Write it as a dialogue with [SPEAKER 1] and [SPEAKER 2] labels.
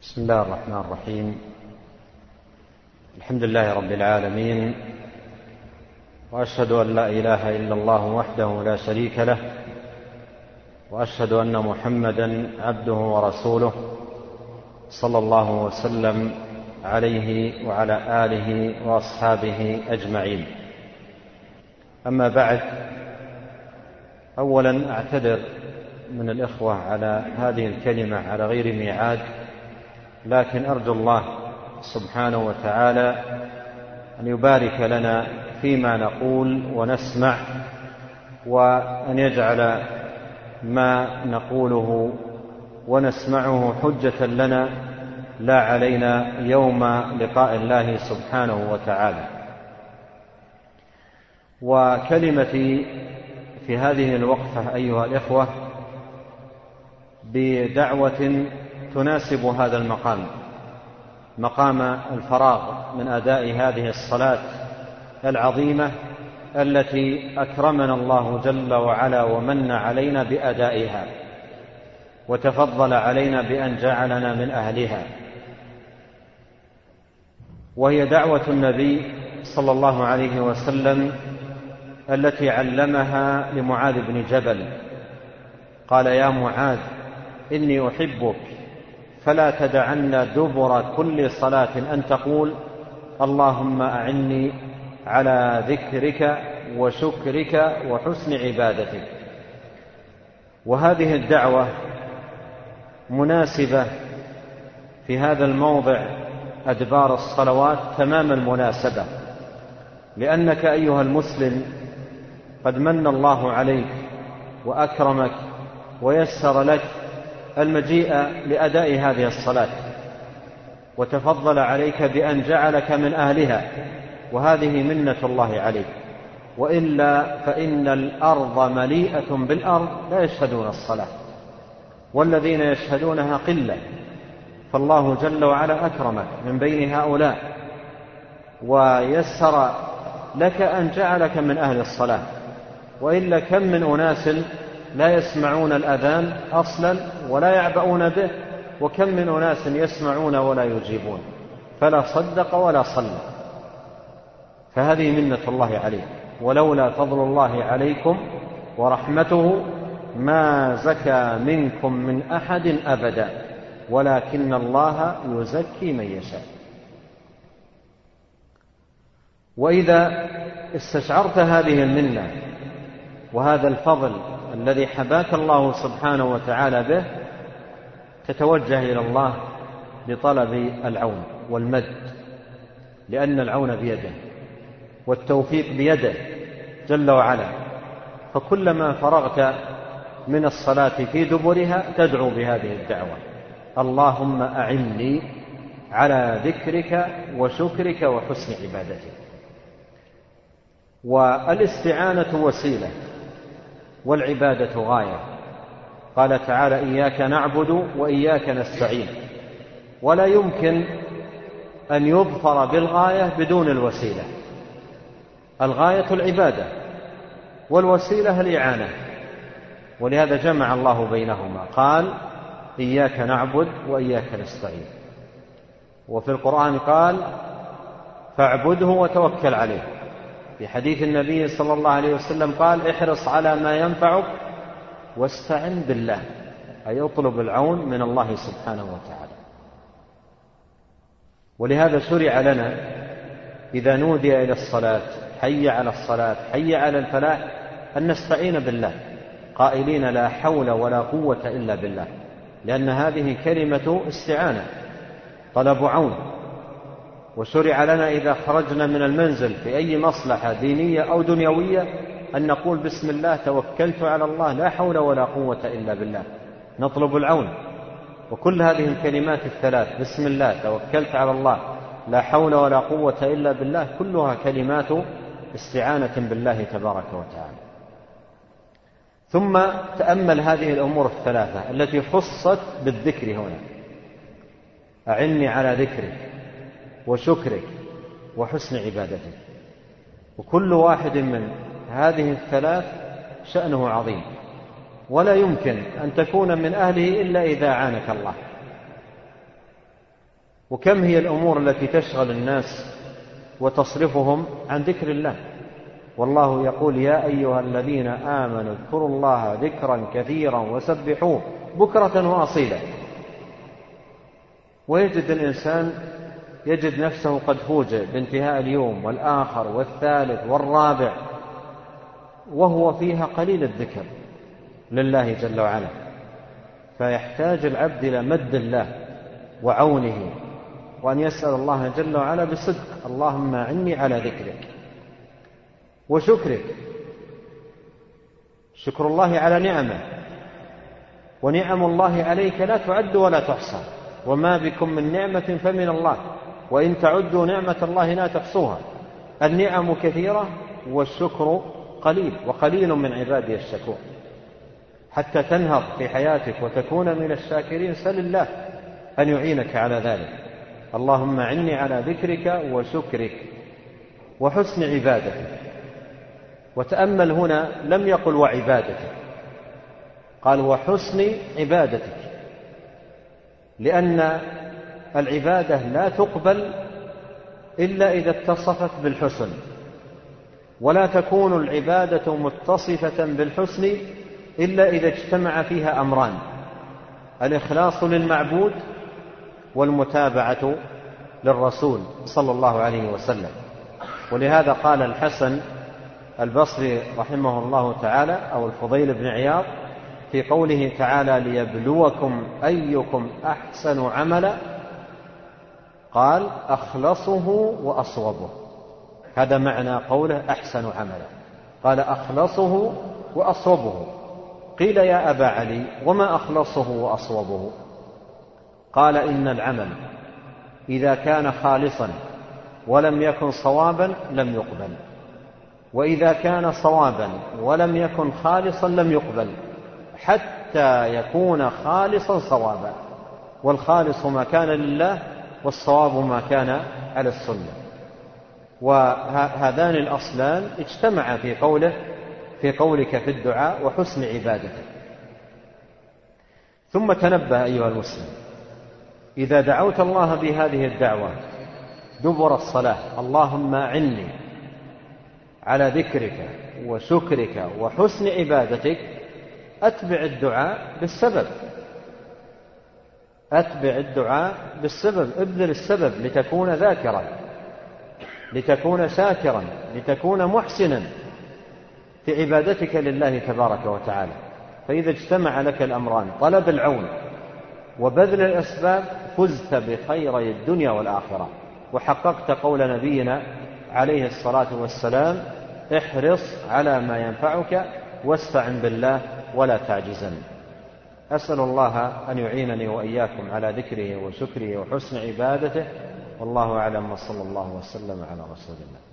[SPEAKER 1] بسم الله الرحمن الرحيم. الحمد لله رب العالمين. وأشهد أن لا إله إلا الله وحده لا شريك له. وأشهد أن محمدا عبده ورسوله صلى الله وسلم عليه وعلى آله وأصحابه أجمعين. أما بعد اولا أعتذر من الإخوة على هذه الكلمة على غير ميعاد. لكن أرجو الله سبحانه وتعالى أن يبارك لنا فيما نقول ونسمع وأن يجعل ما نقوله ونسمعه حجة لنا لا علينا يوم لقاء الله سبحانه وتعالى. وكلمتي في هذه الوقفة أيها الإخوة بدعوة تناسب هذا المقام مقام الفراغ من أداء هذه الصلاة العظيمة التي أكرمنا الله جل وعلا ومن علينا بأدائها وتفضل علينا بأن جعلنا من أهلها. وهي دعوة النبي صلى الله عليه وسلم التي علمها لمعاذ بن جبل. قال يا معاذ إني أحبك فلا تدعن دبر كل صلاة أن تقول اللهم أعني على ذكرك وشكرك وحسن عبادتك. وهذه الدعوة مناسبة في هذا الموضع أدبار الصلوات تمام المناسبة لأنك أيها المسلم قد من الله عليك وأكرمك ويسر لك المجيء لأداء هذه الصلاة. وتفضل عليك بأن جعلك من أهلها وهذه منة الله عليك. وإلا فإن الأرض مليئة بالأرض لا يشهدون الصلاة. والذين يشهدونها قلة فالله جل وعلا اكرمك من بين هؤلاء. ويسر لك أن جعلك من أهل الصلاة. وإلا كم من أناس لا يسمعون الأذان أصلا ولا يعبؤون به وكم من أناس يسمعون ولا يجيبون فلا صدق ولا صلى. فهذه منة الله عليه ولولا فضل الله عليكم ورحمته ما زكى منكم من أحد أبدا ولكن الله يزكي من يشاء. وإذا استشعرت هذه المنة وهذا الفضل الذي حباك الله سبحانه وتعالى به تتوجه إلى الله لطلب العون والمد لأن العون بيده والتوفيق بيده جل وعلا. فكلما فرغت من الصلاة في دبرها تدعو بهذه الدعوة. اللهم أعني على ذكرك وشكرك وحسن عبادتك. والإستعانة وسيلة والعبادة غاية. قال تعالى إياك نعبد وإياك نستعين. ولا يمكن أن يظفر بالغاية بدون الوسيلة. الغاية العبادة والوسيلة الإعانة. ولهذا جمع الله بينهما قال إياك نعبد وإياك نستعين. وفي القرآن قال فاعبده وتوكل عليه. في حديث النبي صلى الله عليه وسلم قال احرص على ما ينفعك واستعن بالله أي اطلب العون من الله سبحانه وتعالى. ولهذا شرع لنا إذا نودي إلى الصلاة حي على الصلاة حي على الفلاح أن نستعين بالله. قائلين لا حول ولا قوة إلا بالله لأن هذه كلمة استعانة طلب عون. وشرع لنا إذا خرجنا من المنزل في أي مصلحة دينية أو دنيوية أن نقول بسم الله توكلت على الله لا حول ولا قوة إلا بالله. نطلب العون. وكل هذه الكلمات الثلاث بسم الله توكلت على الله لا حول ولا قوة إلا بالله كلها كلمات استعانة بالله تبارك وتعالى. ثم تأمل هذه الأمور الثلاثة التي خصت بالذكر هنا. أعني على ذكرك. وشكرك وحسن عبادتك. وكل واحد من هذه الثلاث شأنه عظيم. ولا يمكن أن تكون من أهله إلا إذا عانك الله. وكم هي الأمور التي تشغل الناس وتصرفهم عن ذكر الله؟ والله يقول يا أيها الذين آمنوا اذكروا الله ذكرا كثيرا وسبحوه بكرة وأصيلا. ويجد الإنسان يجد نفسه قد فوجئ بانتهاء اليوم والآخر والثالث والرابع وهو فيها قليل الذكر لله جل وعلا. فيحتاج العبد إلى مد الله وعونه وأن يسأل الله جل وعلا بصدق اللهم أعني على ذكرك وشكرك. شكر الله على نعمه ونعم الله عليك لا تعد ولا تحصى وما بكم من نعمة فمن الله. وإن تعدوا نعمة الله لا تحصوها. النعم كثيرة والشكر قليل وقليل من عبادي الشكور. حتى تنهض في حياتك وتكون من الشاكرين سل الله أن يعينك على ذلك. اللهم عني على ذكرك وشكرك وحسن عبادتك. وتأمل هنا لم يقل وعبادتك قال وحسن عبادتك. لأن العبادة لا تقبل إلا إذا اتصفت بالحسن ولا تكون العبادة متصفة بالحسن إلا إذا اجتمع فيها أمران الإخلاص للمعبود والمتابعة للرسول صلى الله عليه وسلم. ولهذا قال الحسن البصري رحمه الله تعالى أو الفضيل بن عياض في قوله تعالى ليبلوكم أيكم أحسن عملا قال أخلصه وأصوبه. هذا معنى قوله أحسن عملا قال أخلصه وأصوبه. قيل يا أبا علي وما أخلصه وأصوبه؟ قال إن العمل إذا كان خالصا ولم يكن صوابا لم يقبل. وإذا كان صوابا ولم يكن خالصا لم يقبل حتى يكون خالصا صوابا. والخالص ما كان لله والصواب ما كان على السنة. وهذان الأصلان اجتمعا في قوله في قولك في الدعاء وحسن عبادتك ثم تنبه أيها المسلم إذا دعوت الله بهذه الدعوة دبر الصلاة اللهم اعني على ذكرك وشكرك وحسن عبادتك أتبع الدعاء بالسبب. أتبع الدعاء بالسبب ابذل السبب لتكون ذاكرا لتكون شاكرا لتكون محسنا في عبادتك لله تبارك وتعالى. فإذا اجتمع لك الأمران طلب العون وبذل الأسباب فزت بخيري الدنيا والآخرة. وحققت قول نبينا عليه الصلاة والسلام احرص على ما ينفعك واستعن بالله ولا تعجزن. أسأل الله أن يعينني وإياكم على ذكره وشكره وحسن عبادته والله أعلم وصلى الله وسلم على رسول الله.